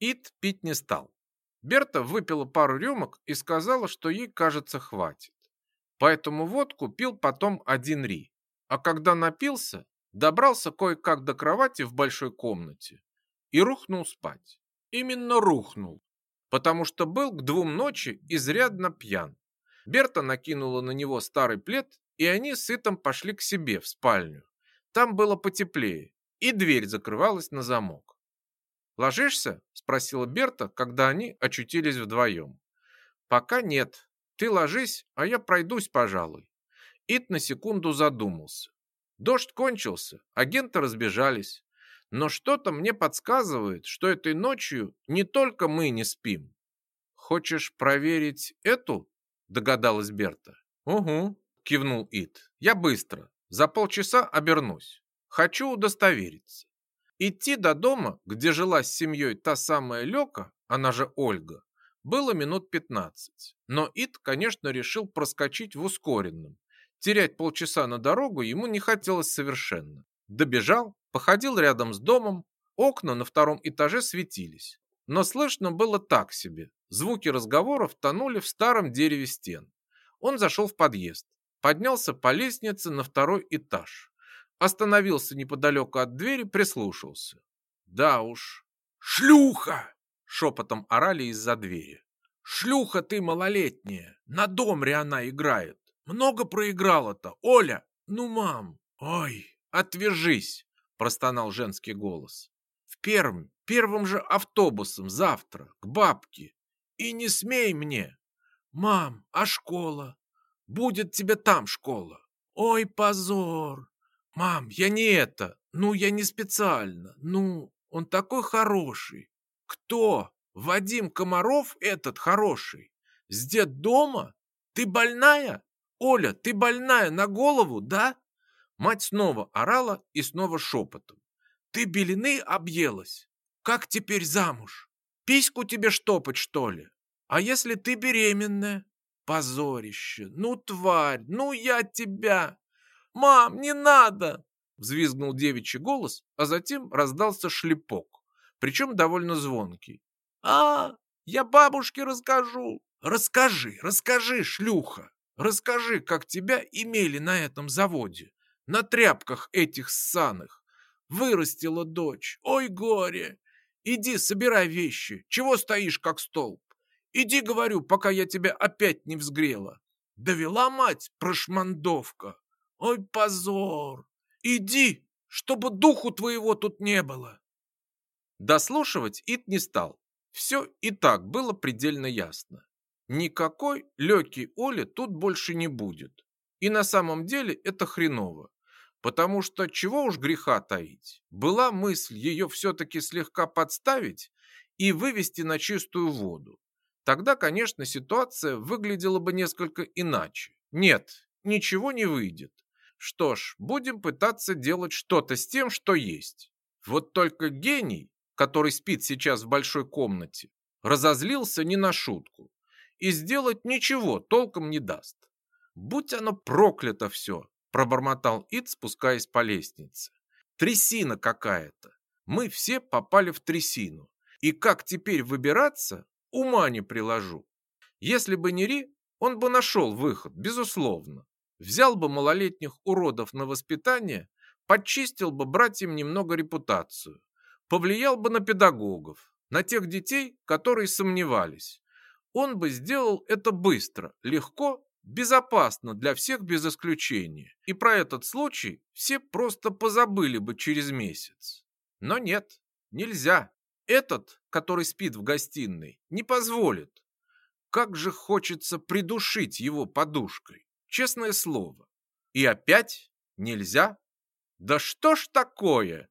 Ит пить не стал. Берта выпила пару рюмок и сказала, что ей, кажется, хватит. Поэтому водку пил потом один Ри. А когда напился, добрался кое-как до кровати в большой комнате и рухнул спать. Именно рухнул, потому что был к двум ночи изрядно пьян. Берта накинула на него старый плед, и они с Итом пошли к себе в спальню. Там было потеплее, и дверь закрывалась на замок. «Ложишься?» – спросила Берта, когда они очутились вдвоем. «Пока нет. Ты ложись, а я пройдусь, пожалуй». Ит на секунду задумался. Дождь кончился, агенты разбежались. Но что-то мне подсказывает, что этой ночью не только мы не спим. Хочешь проверить эту? Догадалась Берта. Угу, кивнул Ит. Я быстро. За полчаса обернусь. Хочу удостовериться. Идти до дома, где жила с семьей та самая Лёка, она же Ольга, было минут 15. Но Ит, конечно, решил проскочить в ускоренном. Терять полчаса на дорогу ему не хотелось совершенно. Добежал, походил рядом с домом, окна на втором этаже светились. Но слышно было так себе. Звуки разговоров тонули в старом дереве стен. Он зашел в подъезд, поднялся по лестнице на второй этаж. Остановился неподалеку от двери, прислушался. Да уж. «Шлюха!» — шепотом орали из-за двери. «Шлюха ты малолетняя! На домре она играет! Много проиграла-то, Оля! Ну, мам! Ой, отвяжись!» — простонал женский голос. «В Пермь, первым же автобусом завтра, к бабке. И не смей мне! Мам, а школа? Будет тебе там школа! Ой, позор! «Мам, я не это! Ну, я не специально! Ну, он такой хороший!» «Кто? Вадим Комаров этот хороший? С детдома? Ты больная? Оля, ты больная на голову, да?» Мать снова орала и снова шепотом. «Ты белины объелась? Как теперь замуж? Письку тебе штопать, что ли? А если ты беременная? Позорище! Ну, тварь! Ну, я тебя!» «Мам, не надо!» Взвизгнул девичий голос, а затем раздался шлепок, причем довольно звонкий. «А, я бабушке расскажу!» «Расскажи, расскажи, шлюха! Расскажи, как тебя имели на этом заводе, на тряпках этих ссаных. Вырастила дочь, ой горе! Иди, собирай вещи, чего стоишь, как столб? Иди, говорю, пока я тебя опять не взгрела. Довела мать прошмандовка. Ой, позор! Иди, чтобы духу твоего тут не было!» Дослушивать Ит не стал. Все и так было предельно ясно. Никакой Леки Оли тут больше не будет. И на самом деле это хреново. Потому что чего уж греха таить. Была мысль ее все-таки слегка подставить и вывести на чистую воду. Тогда, конечно, ситуация выглядела бы несколько иначе. Нет, ничего не выйдет. Что ж, будем пытаться делать что-то с тем, что есть. Вот только гений, который спит сейчас в большой комнате, разозлился не на шутку и сделать ничего толком не даст. Будь оно проклято все, пробормотал Ид, спускаясь по лестнице. Трясина какая-то. Мы все попали в трясину. И как теперь выбираться, ума не приложу. Если бы не Ри, он бы нашел выход, безусловно. Взял бы малолетних уродов на воспитание, подчистил бы братьям немного репутацию, повлиял бы на педагогов, на тех детей, которые сомневались. Он бы сделал это быстро, легко, безопасно для всех без исключения. И про этот случай все просто позабыли бы через месяц. Но нет, нельзя. Этот, который спит в гостиной, не позволит. Как же хочется придушить его подушкой. Честное слово. И опять нельзя? Да что ж такое?